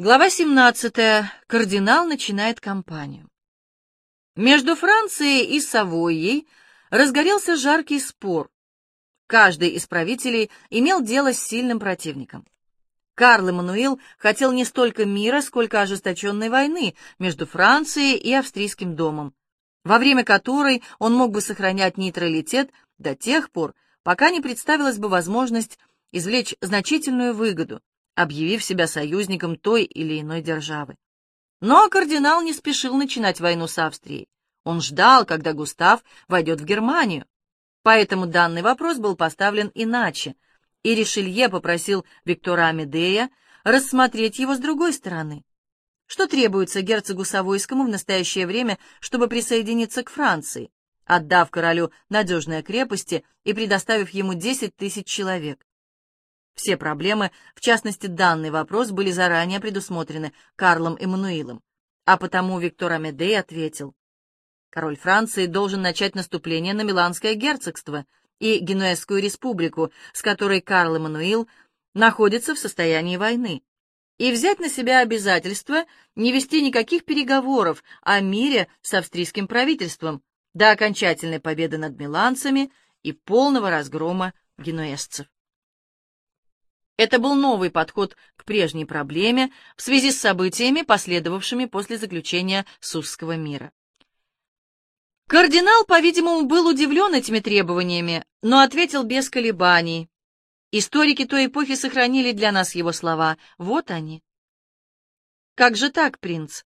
Глава 17. Кардинал начинает кампанию. Между Францией и Савойей разгорелся жаркий спор. Каждый из правителей имел дело с сильным противником. Карл Эммануил хотел не столько мира, сколько ожесточенной войны между Францией и Австрийским домом, во время которой он мог бы сохранять нейтралитет до тех пор, пока не представилась бы возможность извлечь значительную выгоду, объявив себя союзником той или иной державы. Но кардинал не спешил начинать войну с Австрией. Он ждал, когда Густав войдет в Германию. Поэтому данный вопрос был поставлен иначе, и Ришелье попросил Виктора Амедея рассмотреть его с другой стороны. Что требуется герцогу Савойскому в настоящее время, чтобы присоединиться к Франции, отдав королю надежные крепости и предоставив ему 10 тысяч человек? Все проблемы, в частности данный вопрос, были заранее предусмотрены Карлом Эммануилом, а потому Виктор Амедей ответил, король Франции должен начать наступление на Миланское герцогство и Генуэзскую республику, с которой Карл Эммануил находится в состоянии войны, и взять на себя обязательство не вести никаких переговоров о мире с австрийским правительством до окончательной победы над миланцами и полного разгрома генуэзцев. Это был новый подход к прежней проблеме в связи с событиями, последовавшими после заключения Сузского мира. Кардинал, по-видимому, был удивлен этими требованиями, но ответил без колебаний. Историки той эпохи сохранили для нас его слова. Вот они. Как же так, принц?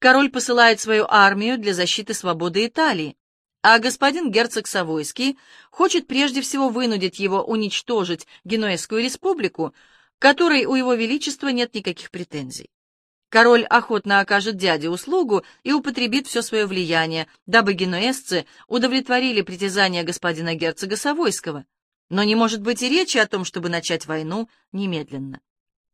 Король посылает свою армию для защиты свободы Италии. А господин герцог Савойский хочет прежде всего вынудить его уничтожить Генуэзскую республику, которой у его величества нет никаких претензий. Король охотно окажет дяде услугу и употребит все свое влияние, дабы генуэзцы удовлетворили притязания господина герцога Савойского. Но не может быть и речи о том, чтобы начать войну немедленно.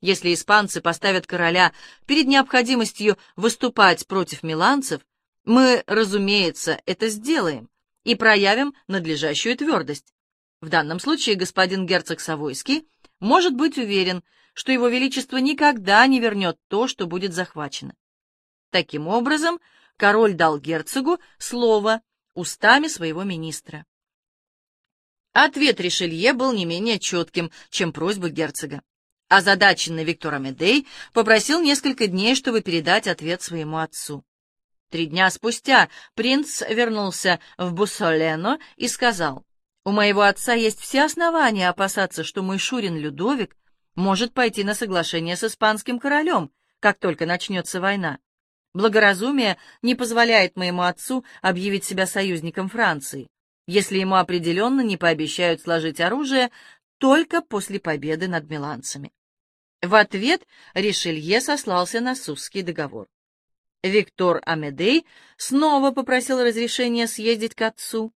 Если испанцы поставят короля перед необходимостью выступать против миланцев, мы, разумеется, это сделаем и проявим надлежащую твердость. В данном случае господин герцог Савойский может быть уверен, что его величество никогда не вернет то, что будет захвачено. Таким образом, король дал герцогу слово устами своего министра. Ответ Ришелье был не менее четким, чем просьба герцога. Озадаченный Виктор Амедей попросил несколько дней, чтобы передать ответ своему отцу. Три дня спустя принц вернулся в Буссолено и сказал, «У моего отца есть все основания опасаться, что мой Шурин Людовик может пойти на соглашение с испанским королем, как только начнется война. Благоразумие не позволяет моему отцу объявить себя союзником Франции, если ему определенно не пообещают сложить оружие только после победы над миланцами». В ответ Ришелье сослался на Сусский договор. Виктор Амедей снова попросил разрешения съездить к отцу.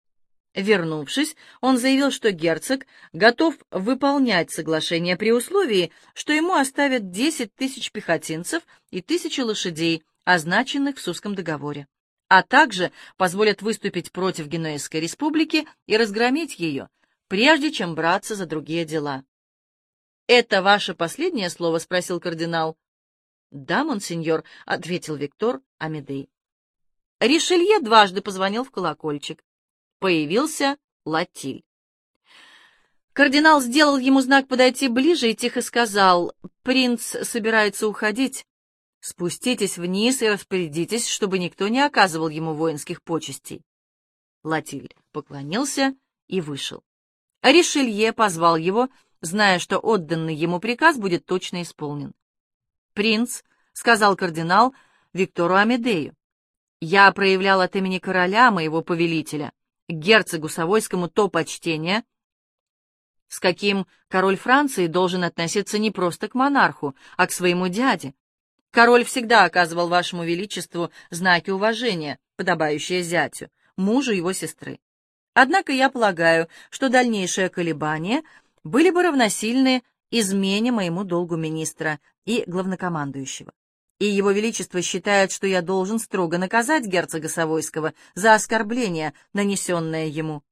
Вернувшись, он заявил, что герцог готов выполнять соглашение при условии, что ему оставят 10 тысяч пехотинцев и тысячу лошадей, означенных в Сусском договоре, а также позволят выступить против Генуэзской республики и разгромить ее, прежде чем браться за другие дела. «Это ваше последнее слово?» — спросил кардинал. «Да, монсеньор», — ответил Виктор Амедей. Ришелье дважды позвонил в колокольчик. Появился Латиль. Кардинал сделал ему знак подойти ближе и тихо сказал, «Принц собирается уходить. Спуститесь вниз и распорядитесь, чтобы никто не оказывал ему воинских почестей». Латиль поклонился и вышел. Ришелье позвал его, зная, что отданный ему приказ будет точно исполнен. «Принц», — сказал кардинал Виктору Амедею, — «я проявлял от имени короля, моего повелителя, герцогу Савойскому то почтение, с каким король Франции должен относиться не просто к монарху, а к своему дяде. Король всегда оказывал вашему величеству знаки уважения, подобающие зятю, мужу его сестры. Однако я полагаю, что дальнейшие колебания были бы равносильны измене моему долгу министра и главнокомандующего. И его величество считает, что я должен строго наказать герцога Савойского за оскорбление, нанесенное ему,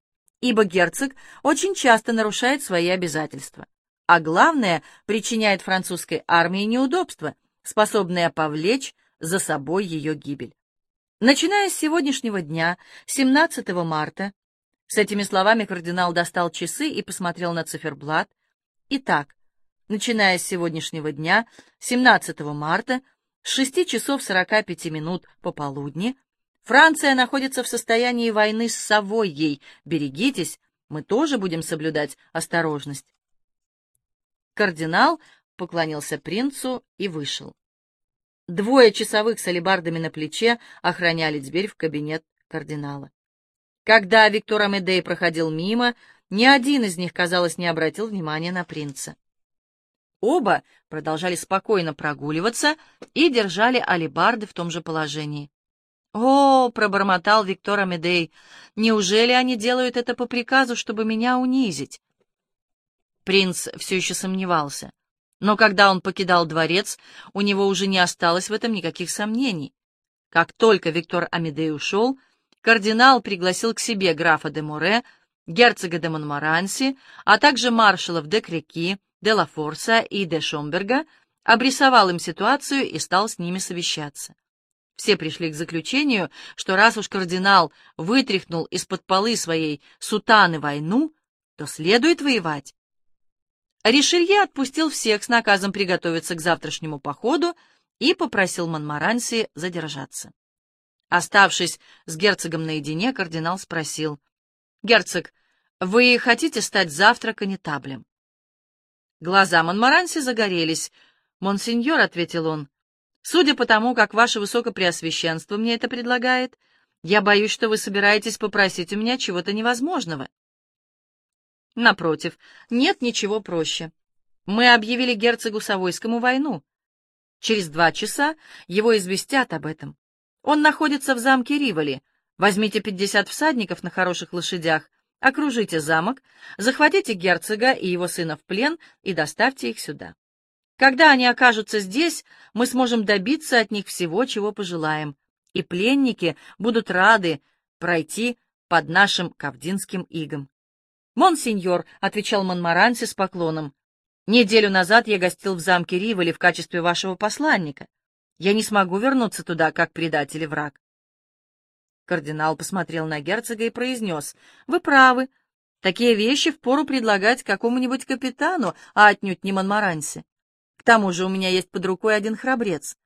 ибо герцог очень часто нарушает свои обязательства, а главное, причиняет французской армии неудобства, способные повлечь за собой ее гибель. Начиная с сегодняшнего дня, 17 марта, с этими словами кардинал достал часы и посмотрел на циферблат. Итак, начиная с сегодняшнего дня, 17 марта, с 6 часов 45 минут пополудни, Франция находится в состоянии войны с Савойей. Берегитесь, мы тоже будем соблюдать осторожность. Кардинал поклонился принцу и вышел. Двое часовых с алебардами на плече охраняли дверь в кабинет кардинала. Когда Виктор Амедей проходил мимо, ни один из них, казалось, не обратил внимания на принца. Оба продолжали спокойно прогуливаться и держали алебарды в том же положении. «О!» — пробормотал Виктор Амедей. «Неужели они делают это по приказу, чтобы меня унизить?» Принц все еще сомневался. Но когда он покидал дворец, у него уже не осталось в этом никаких сомнений. Как только Виктор Амедей ушел, кардинал пригласил к себе графа де Море, герцога де Монмаранси, а также маршалов де Креки, де Лафорса и де Шомберга, обрисовал им ситуацию и стал с ними совещаться. Все пришли к заключению, что раз уж кардинал вытряхнул из-под полы своей сутаны войну, то следует воевать. Ришелье отпустил всех с наказом приготовиться к завтрашнему походу и попросил Монмаранси задержаться. Оставшись с герцогом наедине, кардинал спросил, «Герцог, вы хотите стать завтра конетаблем?» Глаза Монмаранси загорелись. «Монсеньор», — ответил он, — «судя по тому, как ваше высокопреосвященство мне это предлагает, я боюсь, что вы собираетесь попросить у меня чего-то невозможного». Напротив, нет ничего проще. Мы объявили герцогу Савойскому войну. Через два часа его известят об этом. Он находится в замке Риволи. Возьмите пятьдесят всадников на хороших лошадях, окружите замок, захватите герцога и его сына в плен и доставьте их сюда. Когда они окажутся здесь, мы сможем добиться от них всего, чего пожелаем, и пленники будут рады пройти под нашим кавдинским игом. «Монсеньор», — отвечал Монмаранси с поклоном, — «неделю назад я гостил в замке Риволи в качестве вашего посланника. Я не смогу вернуться туда, как предатель и враг». Кардинал посмотрел на герцога и произнес, «Вы правы. Такие вещи впору предлагать какому-нибудь капитану, а отнюдь не Монмаранси. К тому же у меня есть под рукой один храбрец.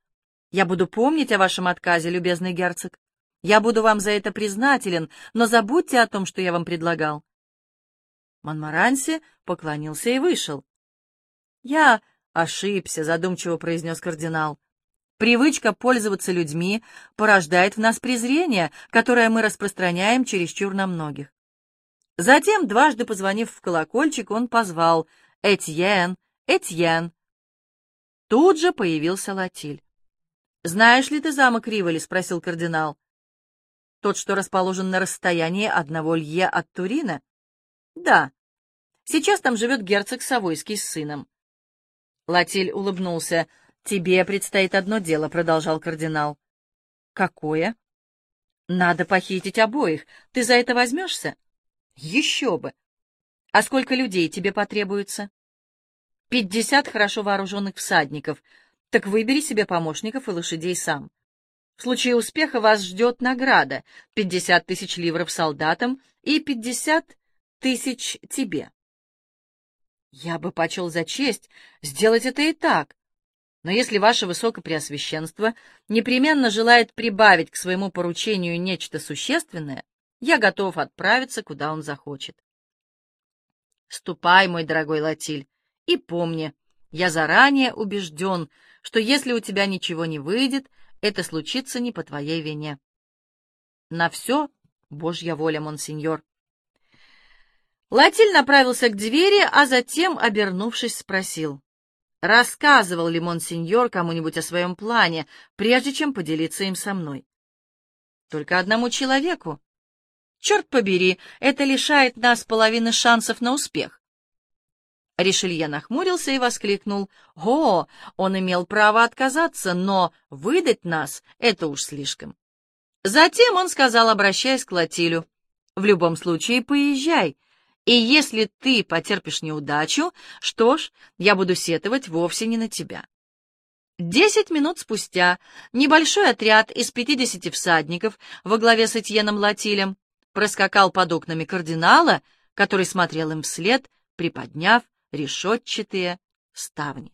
Я буду помнить о вашем отказе, любезный герцог. Я буду вам за это признателен, но забудьте о том, что я вам предлагал. Монмаранси поклонился и вышел. «Я ошибся», — задумчиво произнес кардинал. «Привычка пользоваться людьми порождает в нас презрение, которое мы распространяем чересчур на многих». Затем, дважды позвонив в колокольчик, он позвал «Этьен! Этьен!». Тут же появился Латиль. «Знаешь ли ты замок Риволи?» — спросил кардинал. «Тот, что расположен на расстоянии одного лье от Турина?» Да. Сейчас там живет герцог Савойский с сыном. Латиль улыбнулся. «Тебе предстоит одно дело», — продолжал кардинал. «Какое?» «Надо похитить обоих. Ты за это возьмешься?» «Еще бы!» «А сколько людей тебе потребуется?» «Пятьдесят хорошо вооруженных всадников. Так выбери себе помощников и лошадей сам. В случае успеха вас ждет награда — пятьдесят тысяч ливров солдатам и пятьдесят тысяч тебе. Я бы почел за честь сделать это и так. Но если ваше высокопреосвященство непременно желает прибавить к своему поручению нечто существенное, я готов отправиться, куда он захочет. Ступай, мой дорогой Латиль, и помни, я заранее убежден, что если у тебя ничего не выйдет, это случится не по твоей вине. На все Божья воля, монсеньор. Латиль направился к двери, а затем, обернувшись, спросил, рассказывал ли монсеньор кому-нибудь о своем плане, прежде чем поделиться им со мной. Только одному человеку. Черт побери, это лишает нас половины шансов на успех. Ришелье нахмурился и воскликнул. «О, он имел право отказаться, но выдать нас — это уж слишком». Затем он сказал, обращаясь к Латилю, «В любом случае, поезжай, и если ты потерпишь неудачу, что ж, я буду сетовать вовсе не на тебя. Десять минут спустя небольшой отряд из пятидесяти всадников во главе с Этьеном Латилем проскакал под окнами кардинала, который смотрел им вслед, приподняв решетчатые ставни.